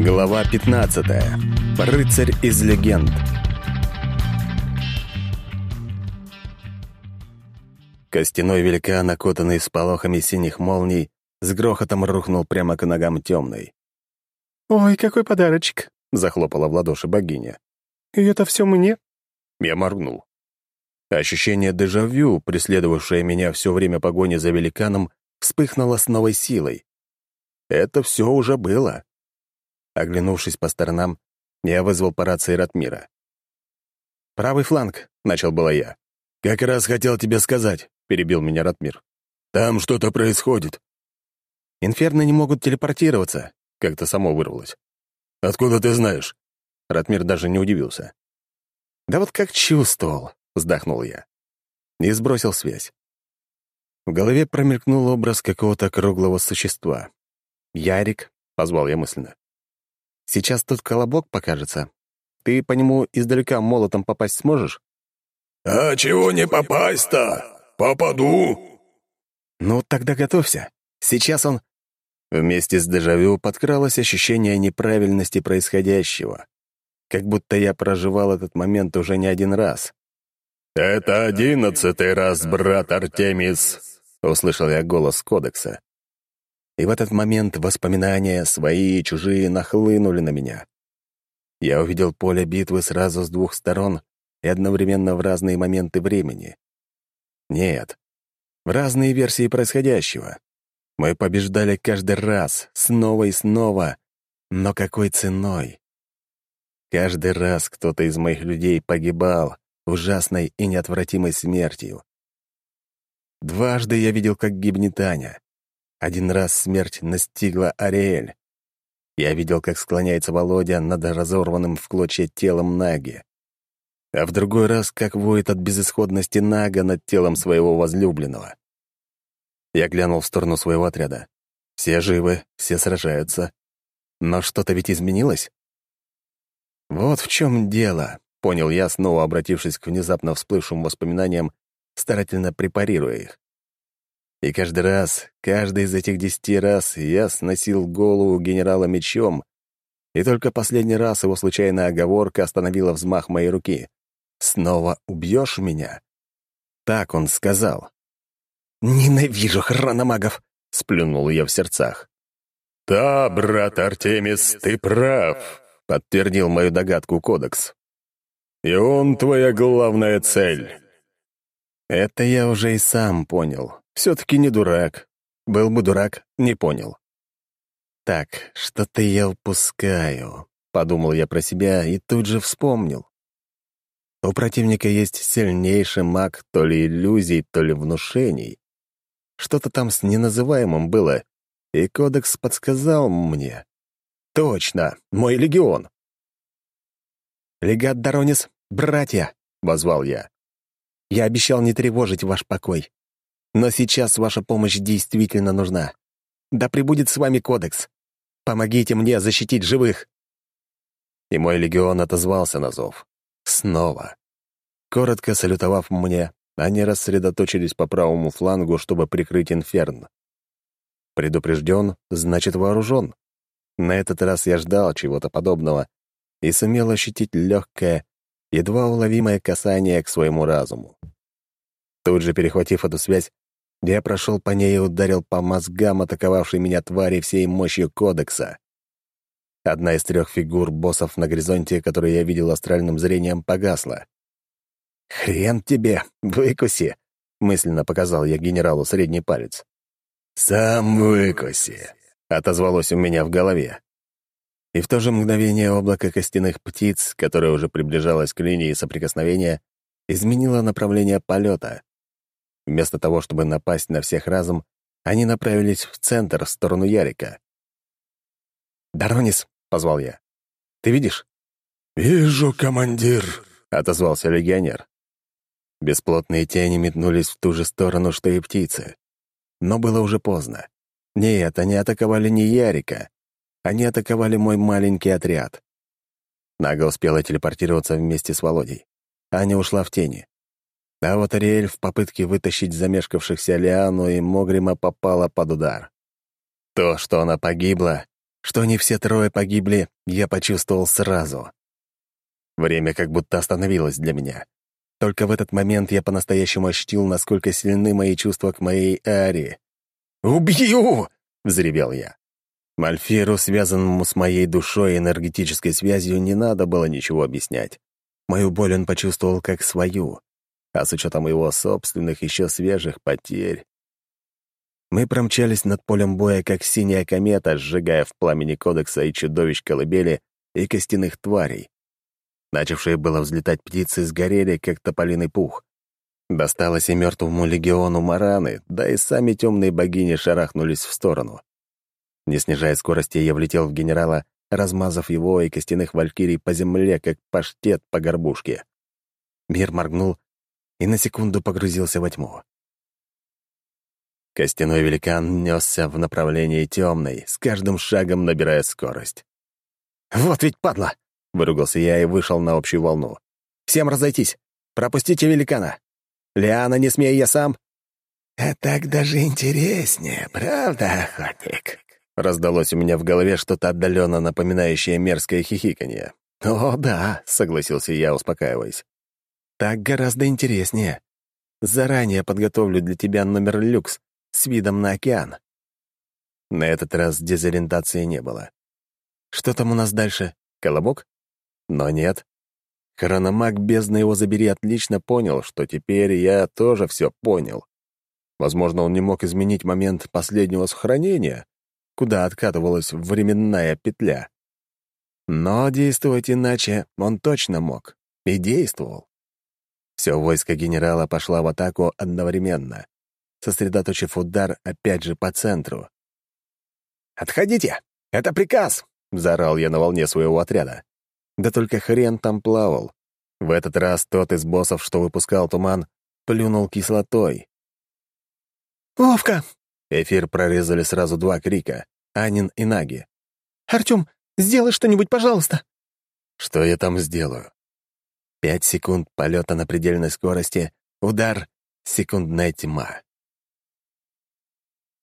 Глава 15. Рыцарь из легенд. Костяной великан, окутанный сполохами синих молний, с грохотом рухнул прямо к ногам темной. «Ой, какой подарочек!» — захлопала в ладоши богиня. «И это все мне?» Я моргнул. Ощущение дежавю, преследовавшее меня все время погони за великаном, вспыхнуло с новой силой. Это все уже было. Оглянувшись по сторонам, я вызвал по рации Ратмира. «Правый фланг», — начал было я. «Как раз хотел тебе сказать», — перебил меня Ратмир. «Там что-то происходит». «Инферны не могут телепортироваться», — как-то само вырвалось. «Откуда ты знаешь?» Ратмир даже не удивился. «Да вот как чувствовал», — вздохнул я. И сбросил связь. В голове промелькнул образ какого-то круглого существа. «Ярик», — позвал я мысленно. Сейчас тут колобок покажется. Ты по нему издалека молотом попасть сможешь?» «А чего не попасть-то? Попаду!» «Ну, тогда готовься. Сейчас он...» Вместе с дежавю подкралось ощущение неправильности происходящего. Как будто я проживал этот момент уже не один раз. «Это одиннадцатый раз, брат Артемис!» — услышал я голос кодекса. И в этот момент воспоминания, свои и чужие, нахлынули на меня. Я увидел поле битвы сразу с двух сторон и одновременно в разные моменты времени. Нет, в разные версии происходящего. Мы побеждали каждый раз, снова и снова, но какой ценой? Каждый раз кто-то из моих людей погибал ужасной и неотвратимой смертью. Дважды я видел, как гибнет Аня. Один раз смерть настигла Ариэль. Я видел, как склоняется Володя над разорванным в клочья телом Наги. А в другой раз, как воет от безысходности Нага над телом своего возлюбленного. Я глянул в сторону своего отряда. Все живы, все сражаются. Но что-то ведь изменилось? Вот в чем дело, понял я, снова обратившись к внезапно всплывшим воспоминаниям, старательно препарируя их. И каждый раз, каждый из этих десяти раз я сносил голову генерала мечом, и только последний раз его случайная оговорка остановила взмах моей руки. «Снова убьешь меня?» Так он сказал. «Ненавижу хрономагов!» — сплюнул я в сердцах. «Да, брат Артемис, ты прав», — подтвердил мою догадку Кодекс. «И он твоя главная цель». Это я уже и сам понял. Все-таки не дурак. Был бы дурак, не понял. «Так, что-то я упускаю», — подумал я про себя и тут же вспомнил. У противника есть сильнейший маг то ли иллюзий, то ли внушений. Что-то там с неназываемым было, и кодекс подсказал мне. «Точно, мой легион!» «Легат Доронис, братья!» — возвал я. «Я обещал не тревожить ваш покой. Но сейчас ваша помощь действительно нужна. Да пребудет с вами кодекс. Помогите мне защитить живых!» И мой легион отозвался на зов. Снова. Коротко салютовав мне, они рассредоточились по правому флангу, чтобы прикрыть инферн. Предупрежден, значит вооружен. На этот раз я ждал чего-то подобного и сумел ощутить легкое, едва уловимое касание к своему разуму. Тут же, перехватив эту связь, я прошел по ней и ударил по мозгам атаковавшей меня твари всей мощью кодекса. Одна из трех фигур боссов на горизонте, которые я видел астральным зрением, погасла. «Хрен тебе, выкуси!» — мысленно показал я генералу средний палец. «Сам выкуси!» — отозвалось у меня в голове. И в то же мгновение облако костяных птиц, которое уже приближалось к линии соприкосновения, изменило направление полета. Вместо того, чтобы напасть на всех разом, они направились в центр, в сторону Ярика. «Доронис», — позвал я, — «ты видишь?» «Вижу, командир», — отозвался легионер. Бесплотные тени метнулись в ту же сторону, что и птицы. Но было уже поздно. Нет, они атаковали не Ярика. Они атаковали мой маленький отряд. Нага успела телепортироваться вместе с Володей. Аня ушла в тени. А вот Ариэль в попытке вытащить замешкавшихся Лиану и Могрима попала под удар. То, что она погибла, Что они все трое погибли, я почувствовал сразу. Время как будто остановилось для меня. Только в этот момент я по-настоящему ощутил, насколько сильны мои чувства к моей Ари. «Убью!» — взревел я. Мальфиру, связанному с моей душой и энергетической связью, не надо было ничего объяснять. Мою боль он почувствовал как свою, а с учетом его собственных еще свежих потерь. Мы промчались над полем боя, как синяя комета, сжигая в пламени кодекса и чудовищ колыбели, и костяных тварей. Начавшие было взлетать птицы сгорели, как тополиный пух. Досталось и мертвому легиону Мараны, да и сами темные богини шарахнулись в сторону. Не снижая скорости, я влетел в генерала, размазав его и костяных валькирий по земле, как паштет по горбушке. Мир моргнул и на секунду погрузился во тьму. Костяной великан несся в направлении темной, с каждым шагом набирая скорость. «Вот ведь падла!» — выругался я и вышел на общую волну. «Всем разойтись! Пропустите великана! Лиана, не смей, я сам!» «А так даже интереснее, правда, охотник?» Раздалось у меня в голове что-то отдаленно напоминающее мерзкое хихиканье. «О, да», — согласился я, успокаиваясь. «Так гораздо интереснее. Заранее подготовлю для тебя номер люкс с видом на океан». На этот раз дезориентации не было. «Что там у нас дальше? Колобок?» Но нет. Хрономаг, бездна его забери, отлично понял, что теперь я тоже все понял. Возможно, он не мог изменить момент последнего сохранения, куда откатывалась временная петля. Но действовать иначе он точно мог. И действовал. Все войско генерала пошло в атаку одновременно, сосредоточив удар опять же по центру. «Отходите! Это приказ!» — заорал я на волне своего отряда. Да только хрен там плавал. В этот раз тот из боссов, что выпускал туман, плюнул кислотой. «Ловко!» Эфир прорезали сразу два крика — Анин и Наги. «Артём, сделай что-нибудь, пожалуйста!» Что я там сделаю? Пять секунд полета на предельной скорости, удар, секундная тьма.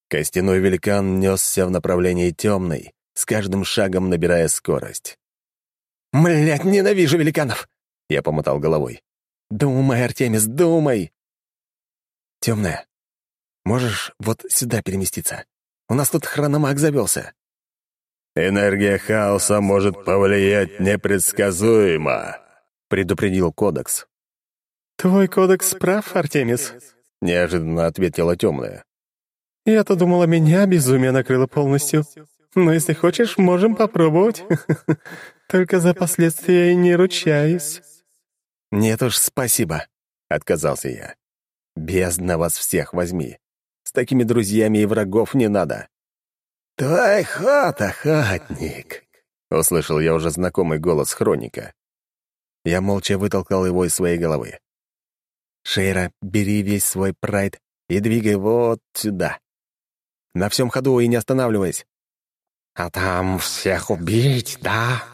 Костяной великан несся в направлении темной, с каждым шагом набирая скорость. «Млядь, ненавижу великанов!» Я помотал головой. «Думай, Артемис, думай!» «Темная, можешь вот сюда переместиться? У нас тут хрономаг завелся». «Энергия хаоса может повлиять непредсказуемо», — предупредил Кодекс. «Твой кодекс прав, Артемис», — неожиданно ответила темная. «Я-то думала, меня безумие накрыло полностью. Но если хочешь, можем попробовать. Только за последствия не ручаюсь». «Нет уж, спасибо», — отказался я. «Бездна вас всех возьми. С такими друзьями и врагов не надо». «Твой ход, охотник», — услышал я уже знакомый голос Хроника. Я молча вытолкал его из своей головы. «Шейра, бери весь свой прайд и двигай вот сюда. На всем ходу и не останавливаясь. «А там всех убить, да?»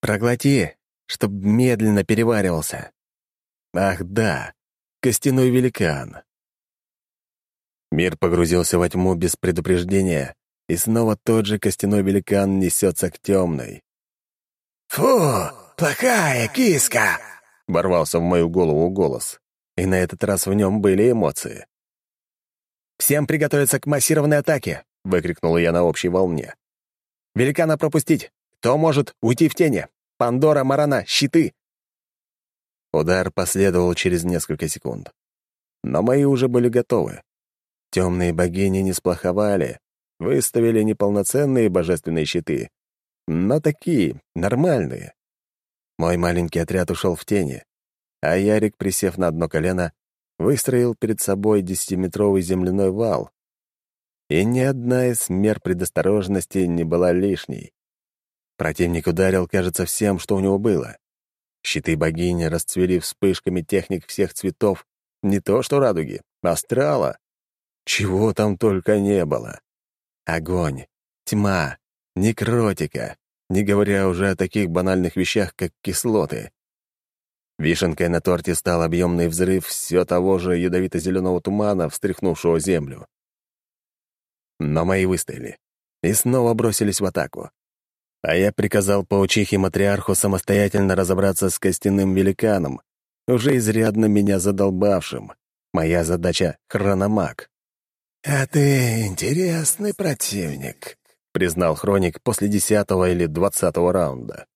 «Проглоти, чтоб медленно переваривался». «Ах да, костяной великан». Мир погрузился во тьму без предупреждения, и снова тот же костяной великан несется к темной. «Фу, плохая киска!» — ворвался в мою голову голос, и на этот раз в нем были эмоции. «Всем приготовиться к массированной атаке!» — выкрикнул я на общей волне. «Великана пропустить! Кто может уйти в тени? Пандора, Марана, щиты!» Удар последовал через несколько секунд. Но мои уже были готовы. Темные богини не сплоховали, выставили неполноценные божественные щиты, но такие, нормальные. Мой маленький отряд ушел в тени, а Ярик, присев на одно колено, выстроил перед собой десятиметровый земляной вал, и ни одна из мер предосторожности не была лишней. Противник ударил, кажется, всем, что у него было. Щиты богини расцвели вспышками техник всех цветов, не то что радуги, астрала. Чего там только не было. Огонь, тьма, некротика, не говоря уже о таких банальных вещах, как кислоты. Вишенкой на торте стал объемный взрыв все того же ядовито-зеленого тумана, встряхнувшего землю. Но мои выстояли. и снова бросились в атаку. А я приказал паучихе-матриарху самостоятельно разобраться с костяным великаном, уже изрядно меня задолбавшим. Моя задача — хрономаг. «А ты интересный противник», — признал Хроник после десятого или двадцатого раунда.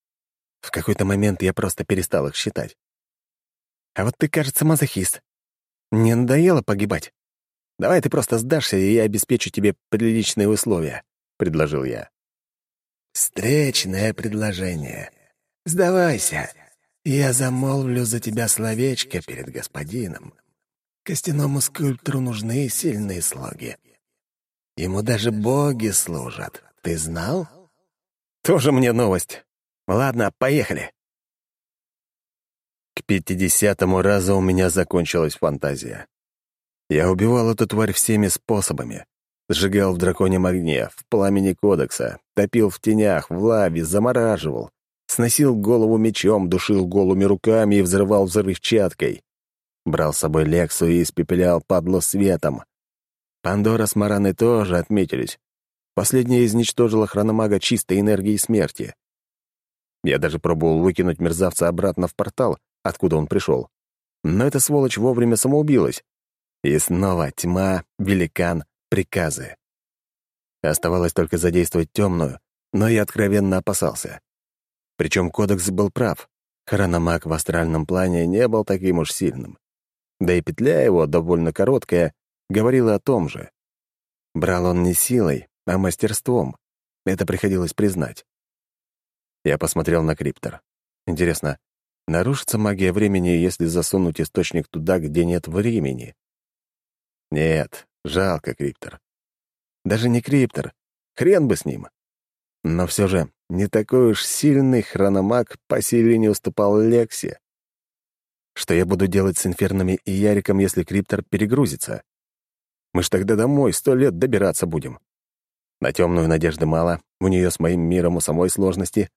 В какой-то момент я просто перестал их считать. «А вот ты, кажется, мазохист. Не надоело погибать? Давай ты просто сдашься, и я обеспечу тебе приличные условия», — предложил я. «Встречное предложение. Сдавайся. Я замолвлю за тебя словечко перед господином. Костяному скульптору нужны сильные слуги. Ему даже боги служат. Ты знал?» «Тоже мне новость. Ладно, поехали». К пятидесятому разу у меня закончилась фантазия. Я убивал эту тварь всеми способами. Сжигал в драконьем огне, в пламени кодекса, топил в тенях, в лаве, замораживал. Сносил голову мечом, душил голыми руками и взрывал взрывчаткой. Брал с собой Лексу и испепелял падло светом. Пандора с Мараной тоже отметились. Последняя изничтожила хрономага чистой энергией смерти. Я даже пробовал выкинуть мерзавца обратно в портал, откуда он пришел. Но эта сволочь вовремя самоубилась. И снова тьма, великан, приказы. Оставалось только задействовать темную, но я откровенно опасался. Причем кодекс был прав. Хрономаг в астральном плане не был таким уж сильным. Да и петля его, довольно короткая, говорила о том же. Брал он не силой, а мастерством. Это приходилось признать. Я посмотрел на криптор. Интересно, нарушится магия времени, если засунуть источник туда, где нет времени? Нет, Жалко Криптор. Даже не Криптор. Хрен бы с ним. Но все же не такой уж сильный хрономаг по силе не уступал Лексе. Что я буду делать с инфернами и Яриком, если Криптор перегрузится? Мы ж тогда домой сто лет добираться будем. На темную надежды мало, у нее с моим миром у самой сложности.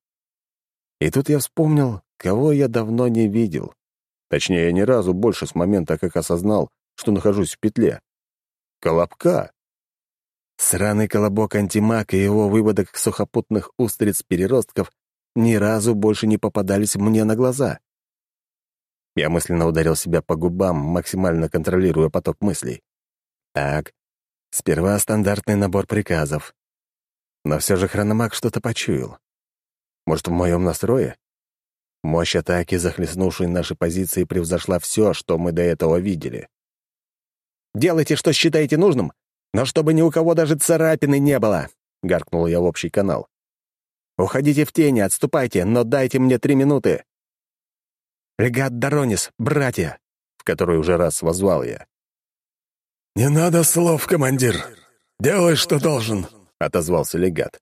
И тут я вспомнил, кого я давно не видел. Точнее, ни разу больше с момента, как осознал, что нахожусь в петле. Колобка. Сраный колобок антимаг и его выводок сухопутных устриц-переростков ни разу больше не попадались мне на глаза. Я мысленно ударил себя по губам, максимально контролируя поток мыслей. Так, сперва стандартный набор приказов. Но все же хрономаг что-то почуял. Может, в моем настрое? Мощь атаки, захлестнувшей наши позиции, превзошла все, что мы до этого видели. Делайте, что считаете нужным, но чтобы ни у кого даже царапины не было», — гаркнул я в общий канал. «Уходите в тени, отступайте, но дайте мне три минуты». «Легат Доронис, братья», — в который уже раз возвал я. «Не надо слов, командир. Делай, что должен», — отозвался легат.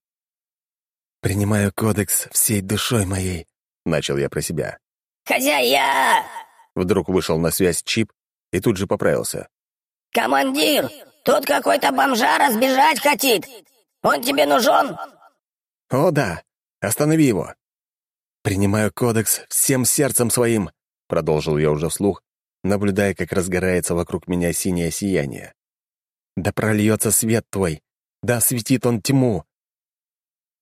«Принимаю кодекс всей душой моей», — начал я про себя. «Хозяя!» Вдруг вышел на связь Чип и тут же поправился. «Командир, тут какой-то бомжа разбежать хотит. Он тебе нужен?» «О, да. Останови его». «Принимаю кодекс всем сердцем своим», — продолжил я уже вслух, наблюдая, как разгорается вокруг меня синее сияние. «Да прольется свет твой, да осветит он тьму».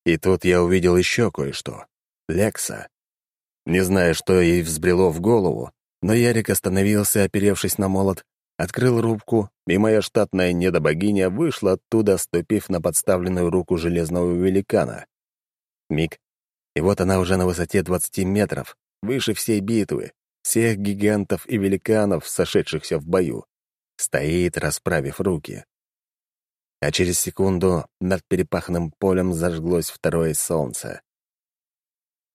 И тут я увидел еще кое-что. Лекса. Не знаю, что ей взбрело в голову, но Ярик остановился, оперевшись на молот, открыл рубку, и моя штатная недобогиня вышла оттуда, ступив на подставленную руку железного великана. Миг, и вот она уже на высоте 20 метров, выше всей битвы, всех гигантов и великанов, сошедшихся в бою. Стоит, расправив руки. А через секунду над перепаханным полем зажглось второе солнце.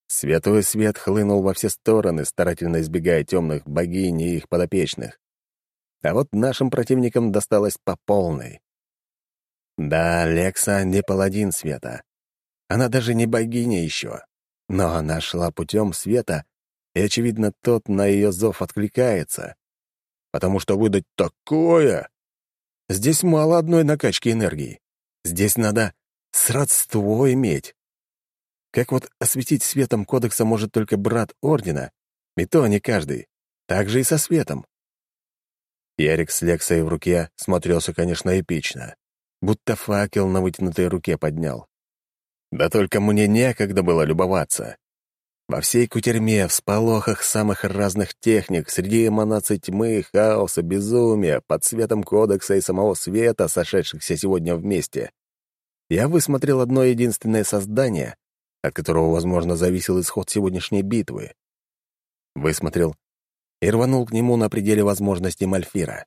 Световой свет хлынул во все стороны, старательно избегая темных богинь и их подопечных. А вот нашим противникам досталось по полной. Да, Лекса не паладин света. Она даже не богиня еще. Но она шла путем света, и, очевидно, тот на ее зов откликается. Потому что выдать такое... Здесь мало одной накачки энергии. Здесь надо сродство иметь. Как вот осветить светом кодекса может только брат Ордена, и то не каждый. Так же и со светом. Ярик с Лексой в руке смотрелся, конечно, эпично. будто факел на вытянутой руке поднял. Да только мне некогда было любоваться. Во всей кутерьме, в сполохах самых разных техник, среди эманаций тьмы, хаоса, безумия, под светом кодекса и самого света, сошедшихся сегодня вместе, я высмотрел одно единственное создание, от которого, возможно, зависел исход сегодняшней битвы. Высмотрел и рванул к нему на пределе возможностей Мальфира.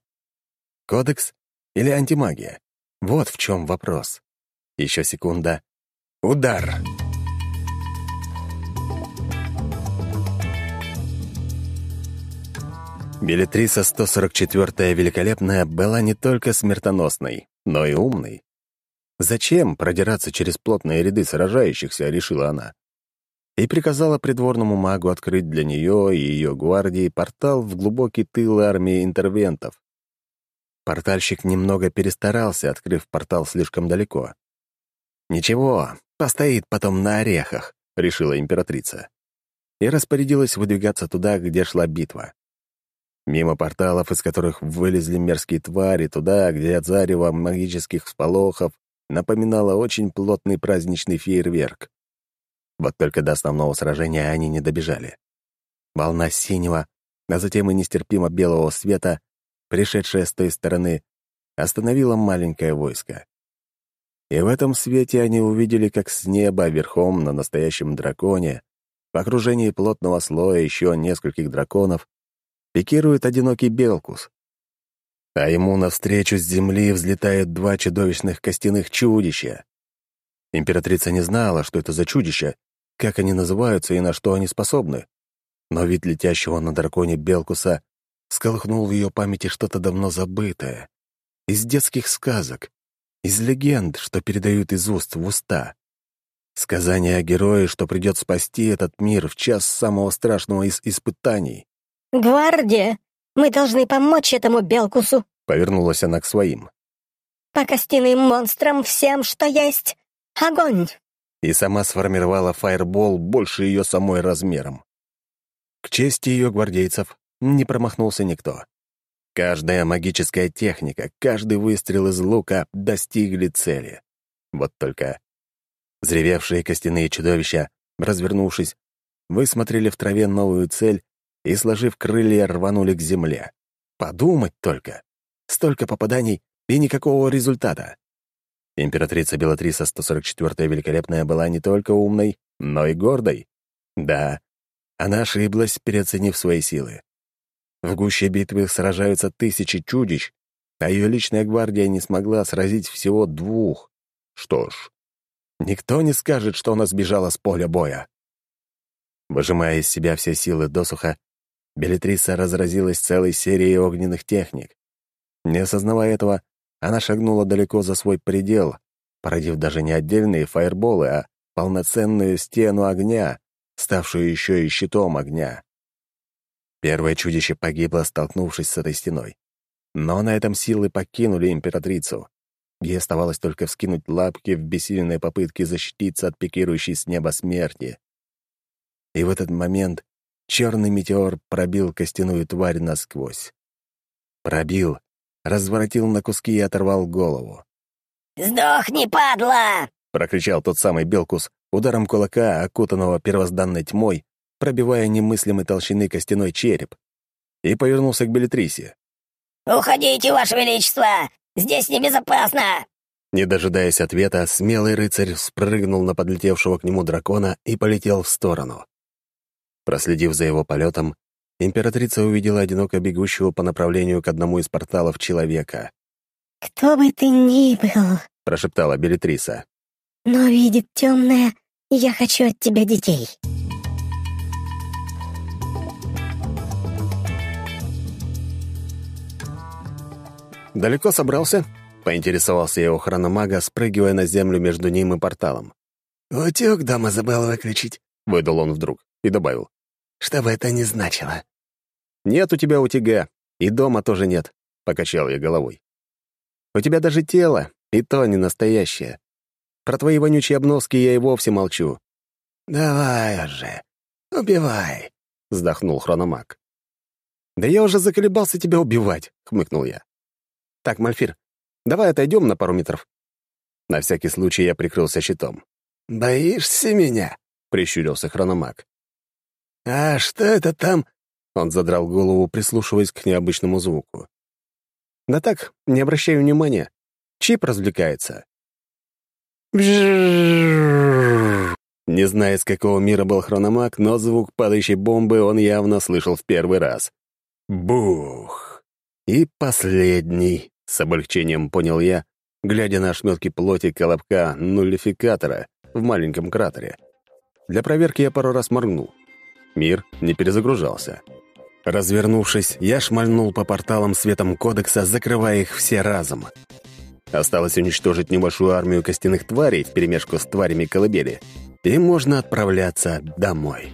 Кодекс или антимагия? Вот в чем вопрос. Еще секунда. Удар! Белитриса 144-я Великолепная была не только смертоносной, но и умной. Зачем продираться через плотные ряды сражающихся, решила она. И приказала придворному магу открыть для нее и ее гвардии портал в глубокий тыл армии интервентов. Портальщик немного перестарался, открыв портал слишком далеко. «Ничего, постоит потом на орехах», — решила императрица. И распорядилась выдвигаться туда, где шла битва. Мимо порталов, из которых вылезли мерзкие твари, туда, где от зарева магических всполохов напоминало очень плотный праздничный фейерверк. Вот только до основного сражения они не добежали. Волна синего, а затем и нестерпимо белого света, пришедшая с той стороны, остановила маленькое войско. И в этом свете они увидели, как с неба верхом на настоящем драконе, в окружении плотного слоя еще нескольких драконов, пикирует одинокий Белкус а ему навстречу с земли взлетают два чудовищных костяных чудища. Императрица не знала, что это за чудища, как они называются и на что они способны. Но вид летящего на драконе Белкуса сколыхнул в ее памяти что-то давно забытое. Из детских сказок, из легенд, что передают из уст в уста. Сказание о герое, что придет спасти этот мир в час самого страшного из испытаний. «Гвардия, мы должны помочь этому Белкусу!» Повернулась она к своим. «По костяным монстрам всем, что есть! Огонь!» И сама сформировала фаербол больше ее самой размером. К чести ее гвардейцев не промахнулся никто. Каждая магическая техника, каждый выстрел из лука достигли цели. Вот только взревевшие костяные чудовища, развернувшись, высмотрели в траве новую цель и, сложив крылья, рванули к земле. Подумать только! Столько попаданий и никакого результата. Императрица Белатриса 144-я Великолепная была не только умной, но и гордой. Да, она ошиблась, переоценив свои силы. В гуще битвы сражаются тысячи чудищ, а ее личная гвардия не смогла сразить всего двух. Что ж, никто не скажет, что она сбежала с поля боя. Выжимая из себя все силы досуха, Белитриса разразилась целой серией огненных техник. Не осознавая этого, она шагнула далеко за свой предел, породив даже не отдельные фаерболы, а полноценную стену огня, ставшую еще и щитом огня. Первое чудище погибло, столкнувшись с этой стеной. Но на этом силы покинули императрицу. Ей оставалось только вскинуть лапки в бессильной попытке защититься от пикирующей с неба смерти. И в этот момент черный метеор пробил костяную тварь насквозь. Пробил, разворотил на куски и оторвал голову. «Сдохни, падла!» — прокричал тот самый Белкус, ударом кулака, окутанного первозданной тьмой, пробивая немыслимой толщины костяной череп, и повернулся к Белитрисе. «Уходите, Ваше Величество! Здесь небезопасно!» Не дожидаясь ответа, смелый рыцарь спрыгнул на подлетевшего к нему дракона и полетел в сторону. Проследив за его полетом, императрица увидела одиноко бегущего по направлению к одному из порталов человека. «Кто бы ты ни был», — прошептала Белитриса. «но видит темное, я хочу от тебя детей». «Далеко собрался?» — поинтересовался я у хрономага, спрыгивая на землю между ним и порталом. «Утюг дома забыл выключить», — выдал он вдруг и добавил. «Что бы это ни значило». «Нет у тебя утюга, и дома тоже нет», — покачал я головой. «У тебя даже тело, и то не настоящее. Про твои вонючие обноски я и вовсе молчу». «Давай уже, убивай», — вздохнул хрономаг. «Да я уже заколебался тебя убивать», — хмыкнул я. «Так, Мальфир, давай отойдем на пару метров. На всякий случай я прикрылся щитом. «Боишься меня?» — прищурился хрономаг. «А что это там?» Он задрал голову, прислушиваясь к необычному звуку. «Да так, не обращай внимания. Чип развлекается». Не зная, с какого мира был хрономаг, но звук падающей бомбы он явно слышал в первый раз. Бух! И последний, с облегчением понял я, глядя на ошметки плоти колобка нуллификатора в маленьком кратере. Для проверки я пару раз моргнул. Мир не перезагружался. Развернувшись, я шмальнул по порталам светом кодекса, закрывая их все разом. Осталось уничтожить небольшую армию костяных тварей вперемешку с тварями колыбели, и можно отправляться домой.